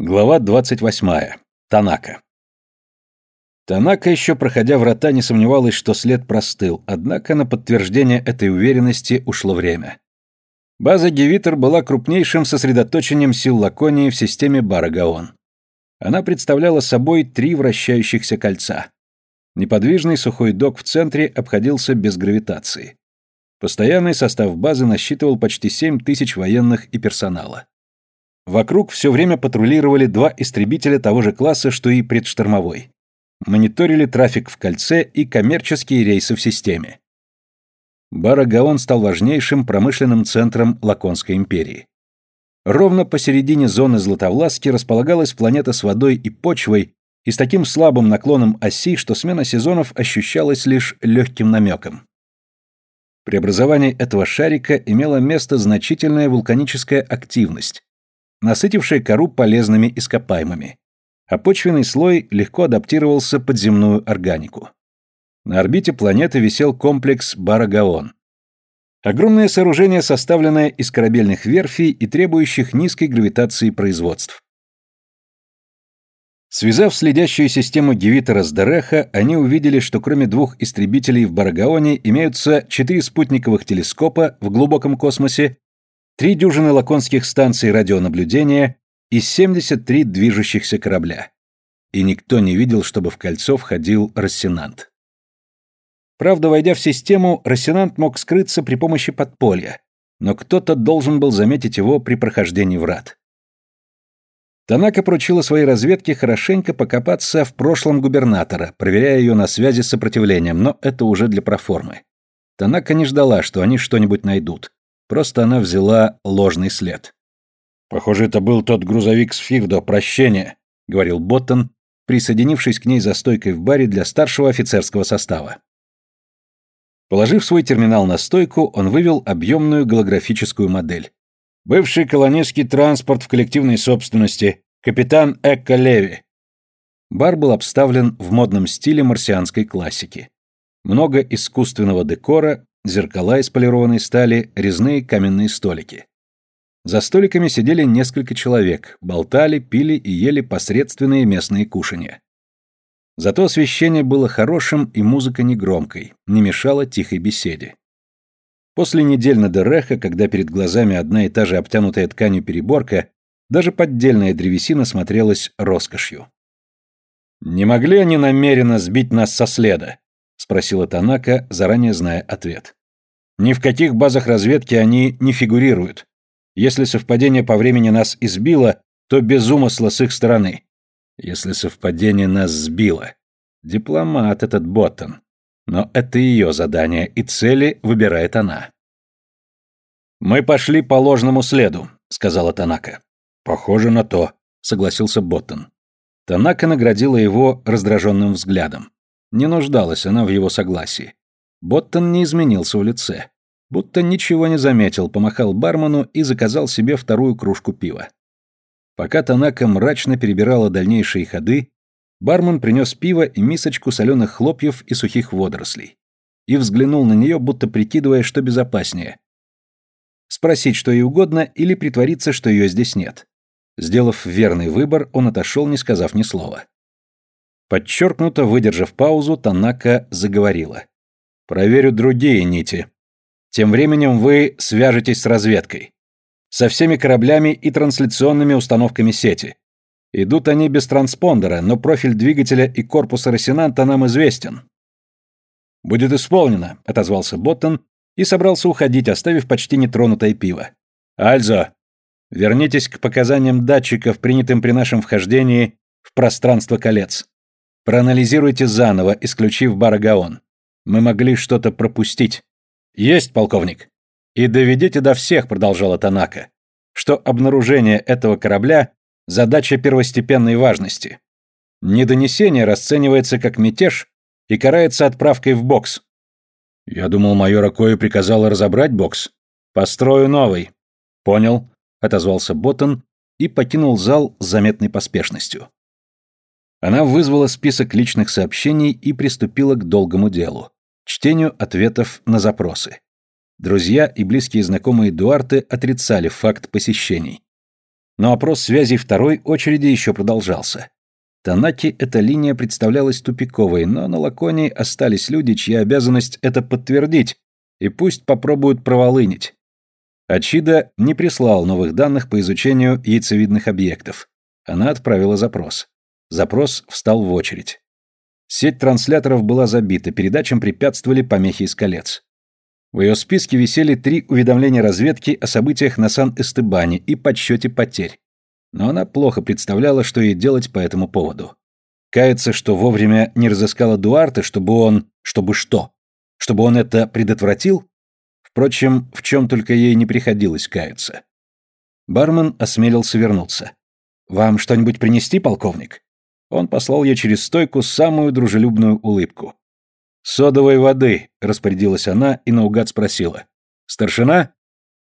Глава 28. Танака. Танака еще проходя врата не сомневалась, что след простыл, однако на подтверждение этой уверенности ушло время. База Гевитер была крупнейшим сосредоточением сил Лаконии в системе Барагаон. Она представляла собой три вращающихся кольца. Неподвижный сухой док в центре обходился без гравитации. Постоянный состав базы насчитывал почти 7 тысяч военных и персонала. Вокруг все время патрулировали два истребителя того же класса, что и предштормовой. Мониторили трафик в кольце и коммерческие рейсы в системе. Барагаон стал важнейшим промышленным центром Лаконской империи. Ровно посередине зоны Златовласки располагалась планета с водой и почвой и с таким слабым наклоном оси, что смена сезонов ощущалась лишь легким намеком. При образовании этого шарика имела место значительная вулканическая активность, насытившая кору полезными ископаемыми, а почвенный слой легко адаптировался под земную органику. На орбите планеты висел комплекс Барагаон. Огромное сооружение, составленное из корабельных верфей и требующих низкой гравитации производств. Связав следящую систему Гевитера с Дереха, они увидели, что кроме двух истребителей в Барагаоне имеются четыре спутниковых телескопа в глубоком космосе три дюжины лаконских станций радионаблюдения и 73 движущихся корабля. И никто не видел, чтобы в кольцо входил Рассенант. Правда, войдя в систему, Рассенант мог скрыться при помощи подполья, но кто-то должен был заметить его при прохождении врат. Танака поручила своей разведке хорошенько покопаться в прошлом губернатора, проверяя ее на связи с сопротивлением, но это уже для проформы. Танака не ждала, что они что-нибудь найдут. Просто она взяла ложный след. «Похоже, это был тот грузовик с Фирдо, прощение», — говорил Боттон, присоединившись к ней за стойкой в баре для старшего офицерского состава. Положив свой терминал на стойку, он вывел объемную голографическую модель. «Бывший колонистский транспорт в коллективной собственности. Капитан Экко Леви». Бар был обставлен в модном стиле марсианской классики. Много искусственного декора, Зеркала из полированной стали, резные каменные столики. За столиками сидели несколько человек, болтали, пили и ели посредственные местные кушанья. Зато освещение было хорошим и музыка негромкой, не мешала тихой беседе. После недель на Дереха, когда перед глазами одна и та же обтянутая тканью переборка, даже поддельная древесина смотрелась роскошью. «Не могли они намеренно сбить нас со следа?» — спросила Танака, заранее зная ответ. «Ни в каких базах разведки они не фигурируют. Если совпадение по времени нас избило, то без умысла с их стороны. Если совпадение нас сбило. Дипломат этот Боттон. Но это ее задание, и цели выбирает она». «Мы пошли по ложному следу», — сказала Танака. «Похоже на то», — согласился Боттон. Танака наградила его раздраженным взглядом. Не нуждалась она в его согласии. Боттон не изменился в лице. Будто ничего не заметил, помахал бармену и заказал себе вторую кружку пива. Пока Танака мрачно перебирала дальнейшие ходы, бармен принес пиво и мисочку соленых хлопьев и сухих водорослей. И взглянул на нее, будто прикидывая, что безопаснее. Спросить, что ей угодно, или притвориться, что ее здесь нет. Сделав верный выбор, он отошел, не сказав ни слова. Подчеркнуто, выдержав паузу, Танака заговорила. «Проверю другие нити. Тем временем вы свяжетесь с разведкой. Со всеми кораблями и трансляционными установками сети. Идут они без транспондера, но профиль двигателя и корпуса Рассенанта нам известен». «Будет исполнено», — отозвался Боттон и собрался уходить, оставив почти нетронутое пиво. «Альзо, вернитесь к показаниям датчиков, принятым при нашем вхождении в пространство колец. Проанализируйте заново, исключив Барагаон. Мы могли что-то пропустить. Есть, полковник. И доведите до всех, продолжала Танака, что обнаружение этого корабля – задача первостепенной важности. Недонесение расценивается как мятеж и карается отправкой в бокс. Я думал, майор Акои приказала разобрать бокс. Построю новый. Понял, отозвался Боттон и покинул зал с заметной поспешностью. Она вызвала список личных сообщений и приступила к долгому делу – чтению ответов на запросы. Друзья и близкие знакомые Дуарте отрицали факт посещений. Но опрос связей второй очереди еще продолжался. Танаки эта линия представлялась тупиковой, но на Лаконии остались люди, чья обязанность это подтвердить, и пусть попробуют проволынить. Ачида не прислал новых данных по изучению яйцевидных объектов. Она отправила запрос. Запрос встал в очередь. Сеть трансляторов была забита, передачам препятствовали помехи из колец. В ее списке висели три уведомления разведки о событиях на Сан-Эстебане и подсчете потерь. Но она плохо представляла, что ей делать по этому поводу. Кается, что вовремя не разыскала Дуарте, чтобы он... чтобы что? Чтобы он это предотвратил? Впрочем, в чем только ей не приходилось каяться. Бармен осмелился вернуться. «Вам что-нибудь принести, полковник?» Он послал ей через стойку самую дружелюбную улыбку. «Содовой воды», — распорядилась она и наугад спросила. «Старшина?»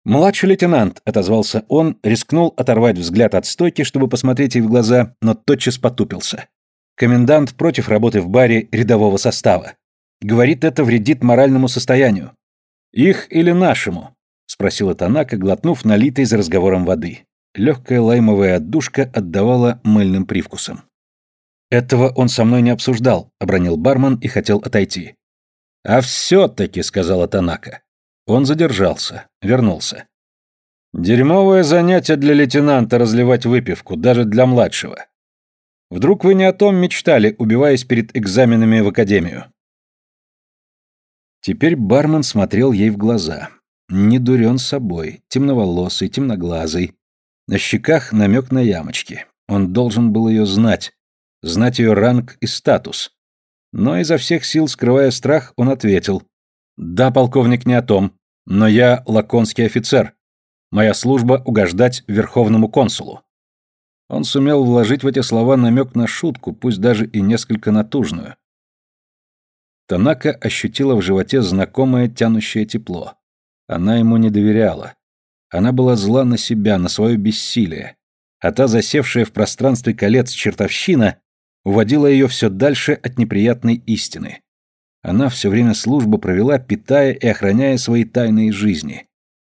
«Младший лейтенант», — отозвался он, рискнул оторвать взгляд от стойки, чтобы посмотреть ей в глаза, но тотчас потупился. Комендант против работы в баре рядового состава. Говорит, это вредит моральному состоянию. «Их или нашему?» — спросила Танака, глотнув налитой за разговором воды. Легкая лаймовая отдушка отдавала мыльным привкусом. «Этого он со мной не обсуждал», — обронил бармен и хотел отойти. «А все-таки», — сказала Танака. Он задержался, вернулся. «Дерьмовое занятие для лейтенанта разливать выпивку, даже для младшего. Вдруг вы не о том мечтали, убиваясь перед экзаменами в академию?» Теперь бармен смотрел ей в глаза. Не дурен собой, темноволосый, темноглазый. На щеках намек на ямочки. Он должен был ее знать, знать ее ранг и статус. Но изо всех сил, скрывая страх, он ответил. «Да, полковник, не о том, но я лаконский офицер. Моя служба — угождать верховному консулу». Он сумел вложить в эти слова намек на шутку, пусть даже и несколько натужную. Танака ощутила в животе знакомое тянущее тепло. Она ему не доверяла. Она была зла на себя, на свое бессилие. А та засевшая в пространстве колец чертовщина уводила ее все дальше от неприятной истины. Она все время службу провела, питая и охраняя свои тайные жизни.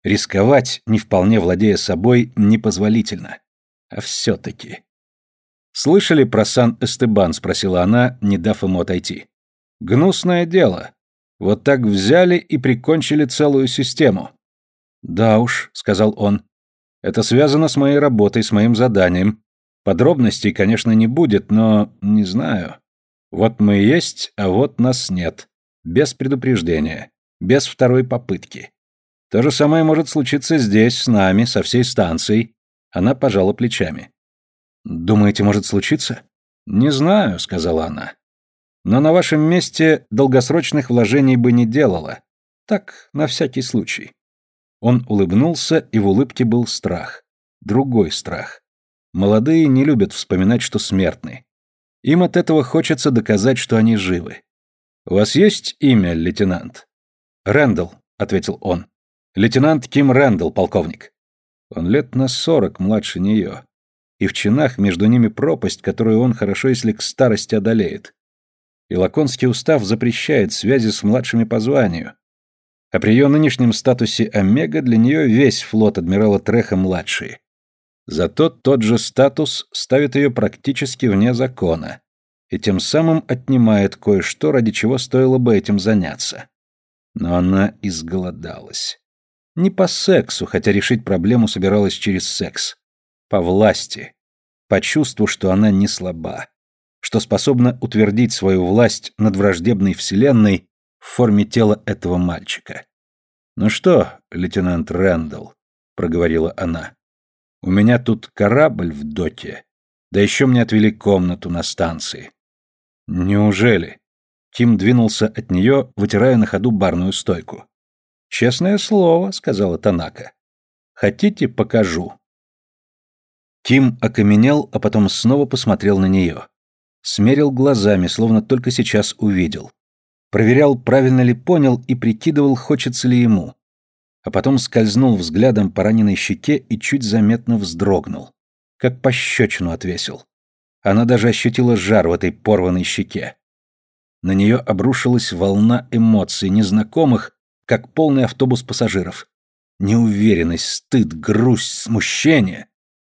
Рисковать, не вполне владея собой, непозволительно. А все-таки... «Слышали про Сан-Эстебан?» — спросила она, не дав ему отойти. «Гнусное дело. Вот так взяли и прикончили целую систему». «Да уж», — сказал он. «Это связано с моей работой, с моим заданием. Подробностей, конечно, не будет, но не знаю. Вот мы есть, а вот нас нет. Без предупреждения, без второй попытки. То же самое может случиться здесь, с нами, со всей станцией. Она пожала плечами. Думаете, может случиться? Не знаю, сказала она. Но на вашем месте долгосрочных вложений бы не делала. Так, на всякий случай. Он улыбнулся, и в улыбке был страх. Другой страх. Молодые не любят вспоминать, что смертны. Им от этого хочется доказать, что они живы. «У вас есть имя, лейтенант?» «Рэндалл», — ответил он. «Лейтенант Ким Рэндалл, полковник». Он лет на сорок младше нее. И в чинах между ними пропасть, которую он хорошо, если к старости одолеет. И Лаконский устав запрещает связи с младшими по званию. А при ее нынешнем статусе Омега для нее весь флот адмирала Треха-младший. Зато тот же статус ставит ее практически вне закона и тем самым отнимает кое-что, ради чего стоило бы этим заняться. Но она изголодалась. Не по сексу, хотя решить проблему собиралась через секс. По власти. По чувству, что она не слаба. Что способна утвердить свою власть над враждебной вселенной в форме тела этого мальчика. «Ну что, лейтенант Рэндалл», — проговорила она, у меня тут корабль в доке. Да еще мне отвели комнату на станции. Неужели? Тим двинулся от нее, вытирая на ходу барную стойку. Честное слово, сказала Танака. Хотите, покажу. Тим окаменел, а потом снова посмотрел на нее. Смерил глазами, словно только сейчас увидел. Проверял, правильно ли понял, и прикидывал, хочется ли ему а потом скользнул взглядом по раненой щеке и чуть заметно вздрогнул. Как пощечину отвесил. Она даже ощутила жар в этой порванной щеке. На нее обрушилась волна эмоций, незнакомых, как полный автобус пассажиров. Неуверенность, стыд, грусть, смущение.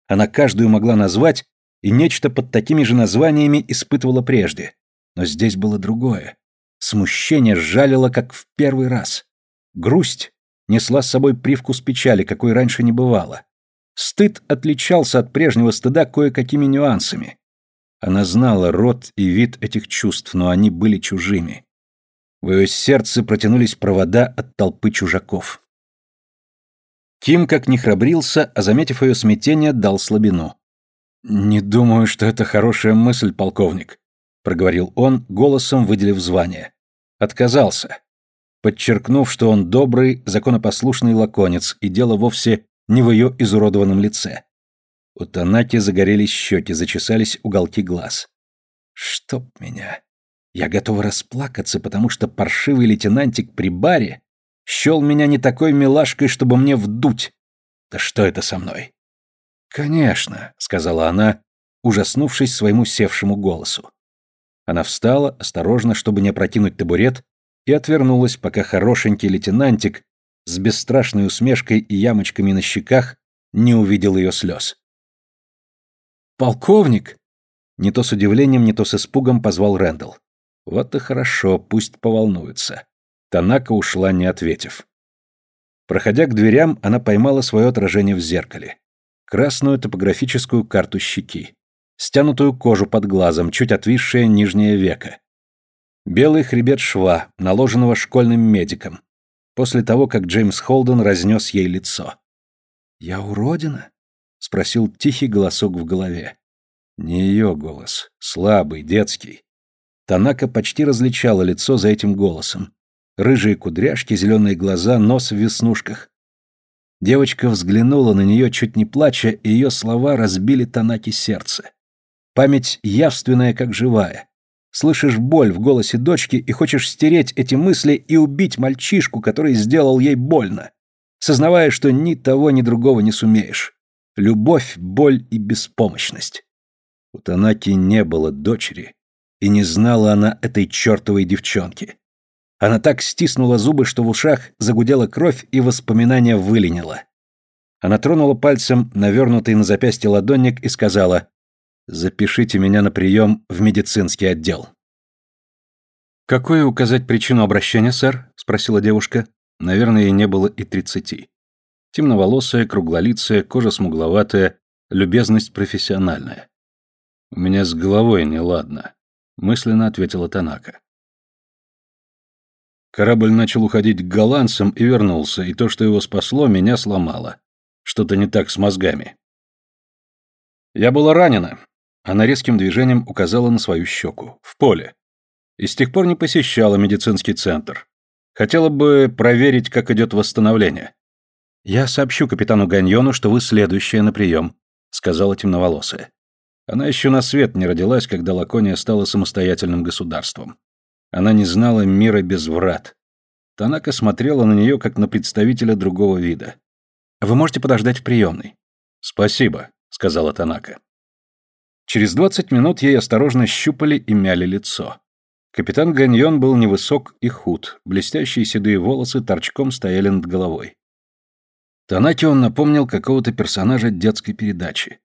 Она каждую могла назвать, и нечто под такими же названиями испытывала прежде. Но здесь было другое. Смущение сжалило, как в первый раз. Грусть несла с собой привкус печали, какой раньше не бывало. Стыд отличался от прежнего стыда кое-какими нюансами. Она знала род и вид этих чувств, но они были чужими. В ее сердце протянулись провода от толпы чужаков. Ким как не храбрился, а заметив ее смятение, дал слабину. «Не думаю, что это хорошая мысль, полковник», — проговорил он, голосом выделив звание. Отказался, подчеркнув, что он добрый, законопослушный лаконец, и дело вовсе не в ее изуродованном лице. У Танаки загорелись щеки, зачесались уголки глаз. «Чтоб меня! Я готова расплакаться, потому что паршивый лейтенантик при баре счел меня не такой милашкой, чтобы мне вдуть. Да что это со мной? Конечно, сказала она, ужаснувшись своему севшему голосу. Она встала, осторожно, чтобы не опрокинуть табурет, и отвернулась, пока хорошенький лейтенантик с бесстрашной усмешкой и ямочками на щеках не увидел ее слез. «Полковник!» Не то с удивлением, не то с испугом позвал Рэндалл. Вот и хорошо, пусть поволнуется. Танака ушла, не ответив. Проходя к дверям, она поймала свое отражение в зеркале. Красную топографическую карту щеки. Стянутую кожу под глазом, чуть отвисшее нижнее веко. Белый хребет шва, наложенного школьным медиком. После того, как Джеймс Холден разнес ей лицо. «Я уродина?» — спросил тихий голосок в голове. Не ее голос, слабый, детский. Танака почти различала лицо за этим голосом. Рыжие кудряшки, зеленые глаза, нос в веснушках. Девочка взглянула на нее, чуть не плача, и ее слова разбили Танаки сердце. Память явственная, как живая. Слышишь боль в голосе дочки и хочешь стереть эти мысли и убить мальчишку, который сделал ей больно, сознавая, что ни того, ни другого не сумеешь. Любовь, боль и беспомощность. У Танаки не было дочери, и не знала она этой чертовой девчонки. Она так стиснула зубы, что в ушах загудела кровь и воспоминания выленило. Она тронула пальцем навернутый на запястье ладонник и сказала «Запишите меня на прием в медицинский отдел». «Какую указать причину обращения, сэр?» — спросила девушка. Наверное, ей не было и тридцати. Темноволосая, круглолицая, кожа смугловатая, любезность профессиональная. «У меня с головой неладно», — мысленно ответила Танака. Корабль начал уходить к голландцам и вернулся, и то, что его спасло, меня сломало. Что-то не так с мозгами. Я была ранена. Она резким движением указала на свою щеку. В поле. И с тех пор не посещала медицинский центр. Хотела бы проверить, как идет восстановление. «Я сообщу капитану Ганьону, что вы следующая на прием», — сказала темноволосая. Она еще на свет не родилась, когда Лакония стала самостоятельным государством. Она не знала мира без врат. Танака смотрела на нее, как на представителя другого вида. «Вы можете подождать в приемной». «Спасибо», — сказала Танака. Через двадцать минут ей осторожно щупали и мяли лицо. Капитан Ганьон был невысок и худ, блестящие седые волосы торчком стояли над головой. Танаке он напомнил какого-то персонажа детской передачи.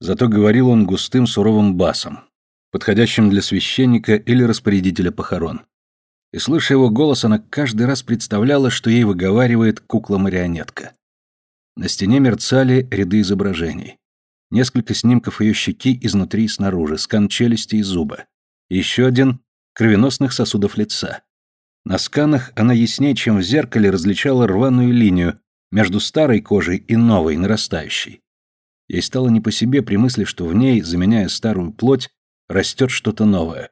Зато говорил он густым суровым басом подходящим для священника или распорядителя похорон. И слыша его голос, она каждый раз представляла, что ей выговаривает кукла-марионетка. На стене мерцали ряды изображений. Несколько снимков ее щеки изнутри и снаружи, скан челюсти и зуба. Еще один — кровеносных сосудов лица. На сканах она яснее, чем в зеркале, различала рваную линию между старой кожей и новой, нарастающей. Ей стало не по себе при мысли, что в ней, заменяя старую плоть, растет что-то новое.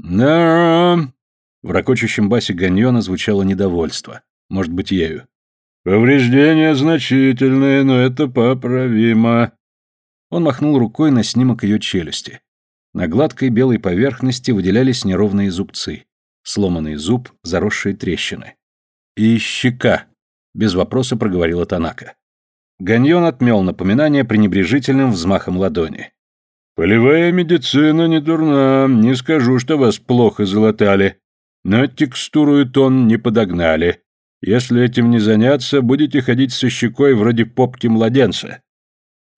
«Да...» В ракочущем басе Ганьона звучало недовольство. Может быть, ею. «Повреждения значительные, но это поправимо». Он махнул рукой на снимок ее челюсти. На гладкой белой поверхности выделялись неровные зубцы. Сломанный зуб, заросшие трещины. «И щека», — без вопроса проговорила Танака. Ганьон отмел напоминание пренебрежительным взмахом ладони. Полевая медицина не дурна, не скажу, что вас плохо залатали, но текстуру и тон не подогнали. Если этим не заняться, будете ходить со щекой вроде попки младенца.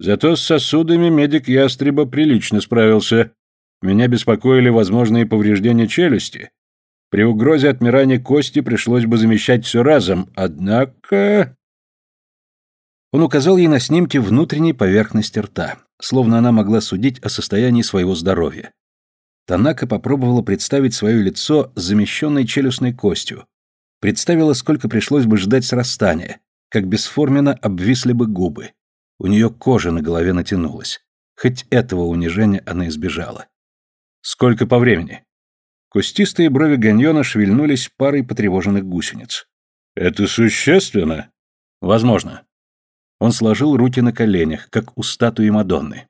Зато с сосудами медик ястреба прилично справился. Меня беспокоили возможные повреждения челюсти. При угрозе отмирания кости пришлось бы замещать все разом, однако... Он указал ей на снимке внутренней поверхности рта, словно она могла судить о состоянии своего здоровья. Танака попробовала представить свое лицо с замещенной челюстной костью. Представила, сколько пришлось бы ждать срастания, как бесформенно обвисли бы губы. У нее кожа на голове натянулась. Хоть этого унижения она избежала. Сколько по времени? Кустистые брови Ганьона шевельнулись парой потревоженных гусениц. «Это существенно?» «Возможно». Он сложил руки на коленях, как у статуи Мадонны.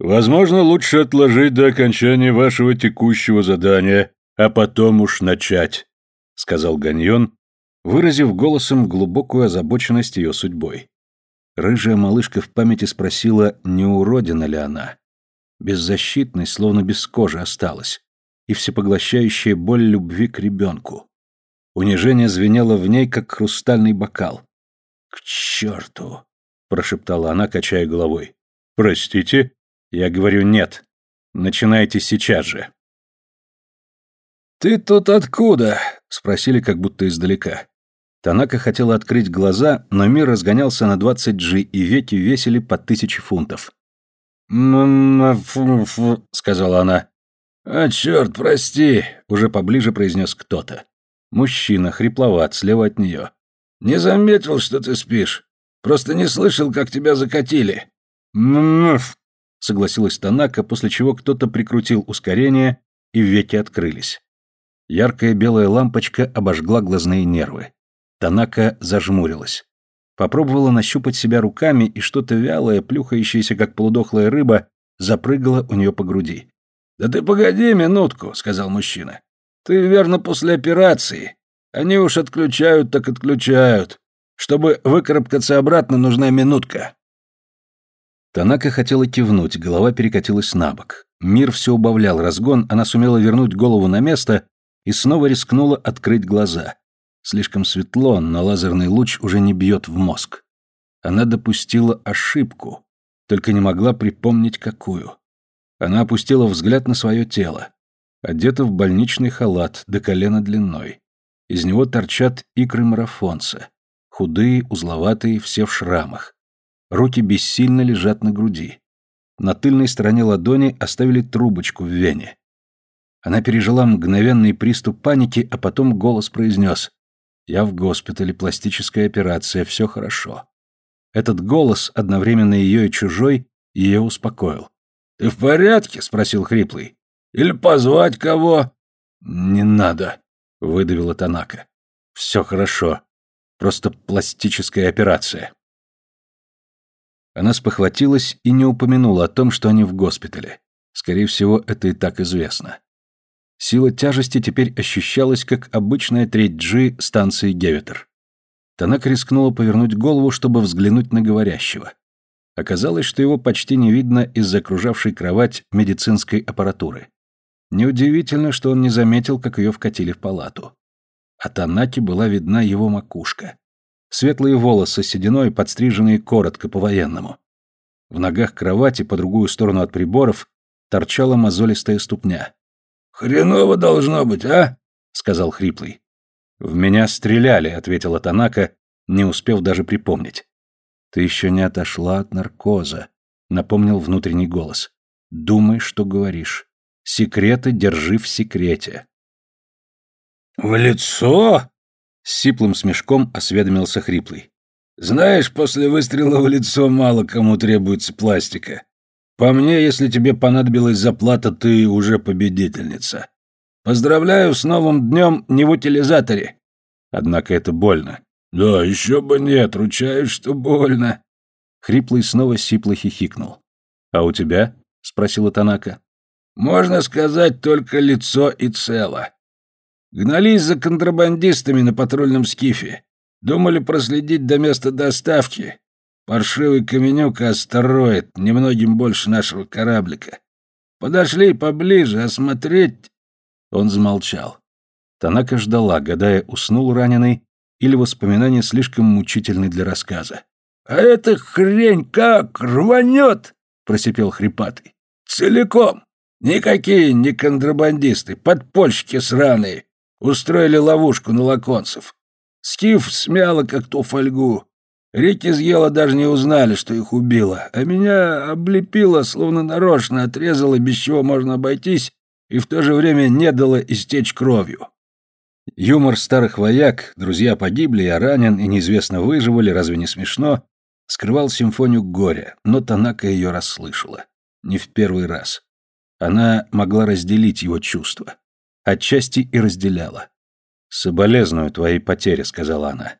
«Возможно, лучше отложить до окончания вашего текущего задания, а потом уж начать», — сказал Ганьон, выразив голосом глубокую озабоченность ее судьбой. Рыжая малышка в памяти спросила, не уродина ли она. Беззащитной, словно без кожи осталась и всепоглощающая боль любви к ребенку. Унижение звенело в ней, как хрустальный бокал. «К черту!» — прошептала она, качая головой. «Простите?» «Я говорю нет. Начинайте сейчас же». «Ты тут откуда?» — спросили как будто издалека. Танака хотела открыть глаза, но мир разгонялся на 20 джи, и веки весили по тысяче фунтов. «М-м-фу-фу», — сказала она. «А, черт, прости», — уже поближе произнес кто-то. Мужчина, хрипловат, слева от нее. «Не заметил, что ты спишь. Просто не слышал, как тебя закатили». «Мф», — согласилась Танака, после чего кто-то прикрутил ускорение, и веки открылись. Яркая белая лампочка обожгла глазные нервы. Танака зажмурилась. Попробовала нащупать себя руками, и что-то вялое, плюхающееся, как полудохлая рыба, запрыгало у нее по груди. «Да ты погоди минутку», — сказал мужчина. «Ты, верно, после операции. Они уж отключают, так отключают. Чтобы выкарабкаться обратно, нужна минутка». Танака хотела кивнуть, голова перекатилась на бок. Мир все убавлял разгон, она сумела вернуть голову на место и снова рискнула открыть глаза. Слишком светло, но лазерный луч уже не бьет в мозг. Она допустила ошибку, только не могла припомнить какую. Она опустила взгляд на свое тело. Одета в больничный халат, до колена длиной. Из него торчат икры марафонца. Худые, узловатые, все в шрамах. Руки бессильно лежат на груди. На тыльной стороне ладони оставили трубочку в вене. Она пережила мгновенный приступ паники, а потом голос произнес «Я в госпитале, пластическая операция, все хорошо». Этот голос, одновременно ее и чужой, ее успокоил. «Ты в порядке?» — спросил хриплый. «Или позвать кого?» «Не надо», — выдавила Танака. «Все хорошо. Просто пластическая операция». Она спохватилась и не упомянула о том, что они в госпитале. Скорее всего, это и так известно. Сила тяжести теперь ощущалась, как обычная треть G станции Геветер. Танака рискнула повернуть голову, чтобы взглянуть на говорящего. Оказалось, что его почти не видно из-за окружавшей кровать медицинской аппаратуры. Неудивительно, что он не заметил, как ее вкатили в палату. От Анаки была видна его макушка. Светлые волосы сединой, подстриженные коротко по-военному. В ногах кровати, по другую сторону от приборов, торчала мозолистая ступня. «Хреново должно быть, а?» — сказал хриплый. «В меня стреляли», — ответила Танака, не успев даже припомнить. «Ты еще не отошла от наркоза», — напомнил внутренний голос. «Думай, что говоришь. Секреты держи в секрете». «В лицо?» — с сиплым смешком осведомился хриплый. «Знаешь, после выстрела в лицо мало кому требуется пластика. По мне, если тебе понадобилась заплата, ты уже победительница. Поздравляю с новым днем не в утилизаторе». Однако это больно. «Да, еще бы нет, ручаюсь, что больно». Хриплый снова сипло хихикнул. «А у тебя?» — спросила Танака. «Можно сказать, только лицо и цело. Гнались за контрабандистами на патрульном скифе. Думали проследить до места доставки. Паршивый каменюк астероид, немногим больше нашего кораблика. Подошли поближе, осмотреть...» Он замолчал. Танака ждала, гадая, уснул раненый или воспоминания слишком мучительны для рассказа. А эта хрень как рванет!» — просипел хрипатый. «Целиком! Никакие не контрабандисты, подпольщики сраные, устроили ловушку на лаконцев. Скиф смяло, как ту фольгу. Рики съела, даже не узнали, что их убило, а меня облепило, словно нарочно отрезало, без чего можно обойтись, и в то же время не дало истечь кровью. Юмор старых вояк, друзья погибли, я ранен, и неизвестно выживу ли, разве не смешно, скрывал симфонию горя, но Танака ее расслышала. Не в первый раз. Она могла разделить его чувства. Отчасти и разделяла. «Соболезную твоей потере», — сказала она.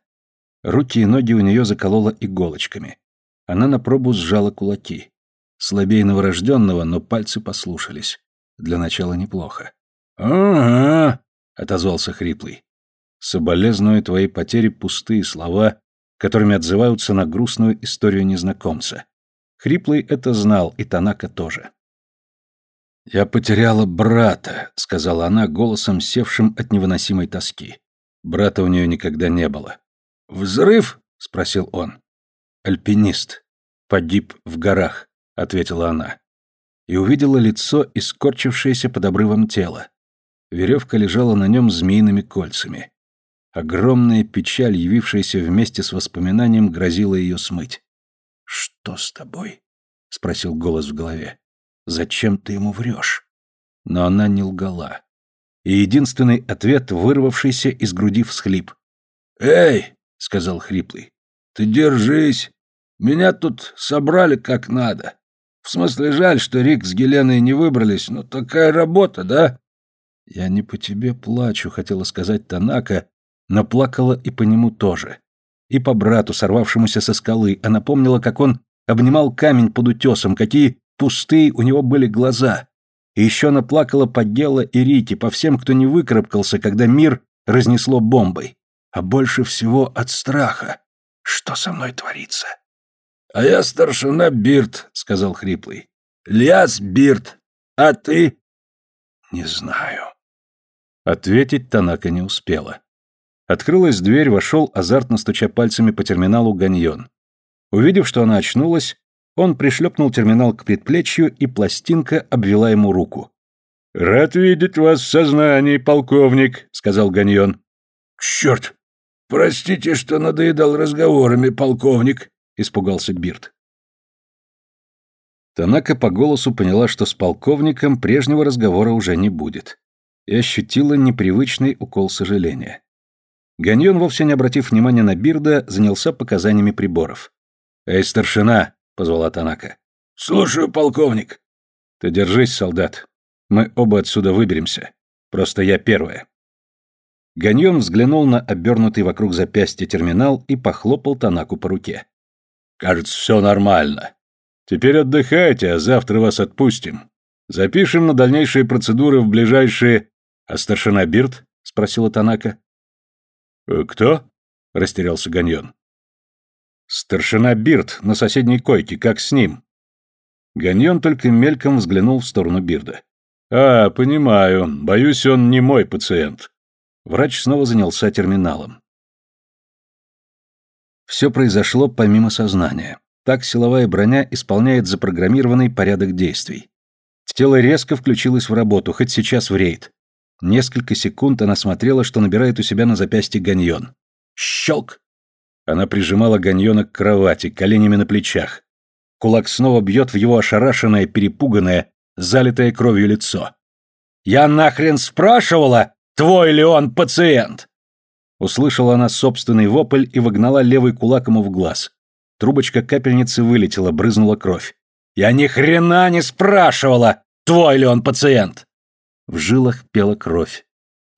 Руки и ноги у нее заколола иголочками. Она на пробу сжала кулаки. Слабее новорожденного, но пальцы послушались. Для начала неплохо. «Ага», — отозвался хриплый. «Соболезную твоей потере пустые слова, которыми отзываются на грустную историю незнакомца. Хриплый это знал, и Танака тоже. «Я потеряла брата», — сказала она голосом, севшим от невыносимой тоски. Брата у нее никогда не было. «Взрыв?» — спросил он. «Альпинист. Погиб в горах», — ответила она. И увидела лицо, искорчившееся под обрывом тела. Веревка лежала на нем змеиными кольцами. Огромная печаль, явившаяся вместе с воспоминанием, грозила ее смыть. «Что с тобой?» — спросил голос в голове. Зачем ты ему врешь?» Но она не лгала. И единственный ответ, вырвавшийся из груди всхлип. «Эй!» — сказал хриплый. «Ты держись! Меня тут собрали как надо. В смысле, жаль, что Рик с Геленой не выбрались, но такая работа, да?» «Я не по тебе плачу», — хотела сказать Танака, но плакала и по нему тоже. И по брату, сорвавшемуся со скалы, она помнила, как он обнимал камень под утесом, какие Пустые у него были глаза. И еще она плакала по Гелла и Рите, по всем, кто не выкарабкался, когда мир разнесло бомбой. А больше всего от страха. Что со мной творится? — А я старшина Бирт, — сказал хриплый. — Ляс Бирт. А ты? — Не знаю. Ответить Танака не успела. Открылась дверь, вошел, азартно стуча пальцами по терминалу Ганьон. Увидев, что она очнулась, он пришлепнул терминал к предплечью, и пластинка обвела ему руку. «Рад видеть вас в сознании, полковник», — сказал Ганьон. «Черт! Простите, что надоедал разговорами, полковник», — испугался Бирт. Танака по голосу поняла, что с полковником прежнего разговора уже не будет, и ощутила непривычный укол сожаления. Ганьон, вовсе не обратив внимания на Бирда, занялся показаниями приборов. «Эй, старшина!» — позвала Танака. «Слушаю, полковник». «Ты держись, солдат. Мы оба отсюда выберемся. Просто я первая». Ганьон взглянул на обернутый вокруг запястья терминал и похлопал Танаку по руке. «Кажется, все нормально. Теперь отдыхайте, а завтра вас отпустим. Запишем на дальнейшие процедуры в ближайшие...» «А старшина Бирт?» — спросила Танака. «Э, «Кто?» — растерялся Ганьон. Старшина Бирд на соседней койке, как с ним. Ганьон только мельком взглянул в сторону Бирда. «А, понимаю. Боюсь, он не мой пациент». Врач снова занялся терминалом. Все произошло помимо сознания. Так силовая броня исполняет запрограммированный порядок действий. Тело резко включилось в работу, хоть сейчас в рейд. Несколько секунд она смотрела, что набирает у себя на запястье ганьон. Щелк! Она прижимала Ганьона к кровати, коленями на плечах. Кулак снова бьет в его ошарашенное, перепуганное, залитое кровью лицо. «Я нахрен спрашивала, твой ли он пациент?» Услышала она собственный вопль и вогнала левый кулак ему в глаз. Трубочка капельницы вылетела, брызнула кровь. «Я ни хрена не спрашивала, твой ли он пациент!» В жилах пела кровь.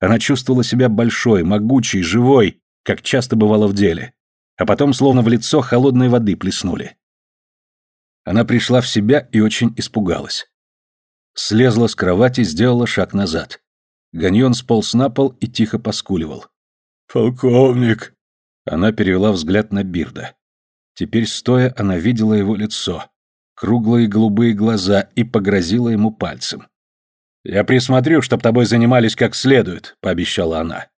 Она чувствовала себя большой, могучей, живой, как часто бывало в деле а потом словно в лицо холодной воды плеснули. Она пришла в себя и очень испугалась. Слезла с кровати, сделала шаг назад. Ганьон сполз на пол и тихо поскуливал. «Полковник!» Она перевела взгляд на Бирда. Теперь, стоя, она видела его лицо. Круглые голубые глаза и погрозила ему пальцем. «Я присмотрю, чтоб тобой занимались как следует», — пообещала она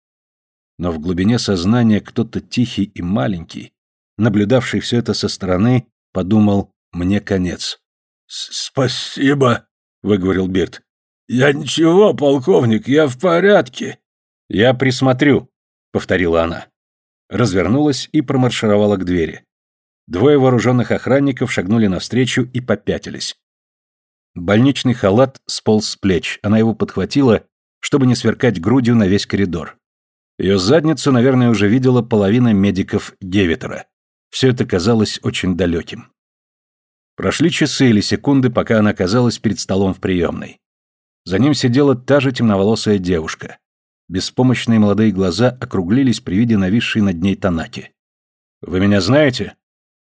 но в глубине сознания кто-то тихий и маленький наблюдавший все это со стороны, подумал «мне конец». «Спасибо», — выговорил Бирт. «Я ничего, полковник, я в порядке». «Я присмотрю», — повторила она. Развернулась и промаршировала к двери. Двое вооруженных охранников шагнули навстречу и попятились. Больничный халат сполз с плеч, она его подхватила, чтобы не сверкать грудью на весь коридор. Ее задницу, наверное, уже видела половина медиков Гевитера. Все это казалось очень далеким. Прошли часы или секунды, пока она оказалась перед столом в приемной. За ним сидела та же темноволосая девушка. Беспомощные молодые глаза округлились при виде нависшей над ней Танаки. «Вы меня знаете?»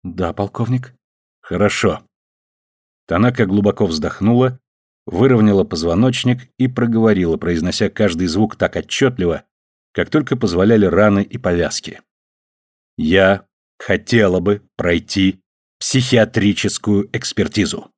«Да, полковник». «Хорошо». Танака глубоко вздохнула, выровняла позвоночник и проговорила, произнося каждый звук так отчетливо, как только позволяли раны и повязки. «Я хотела бы пройти психиатрическую экспертизу».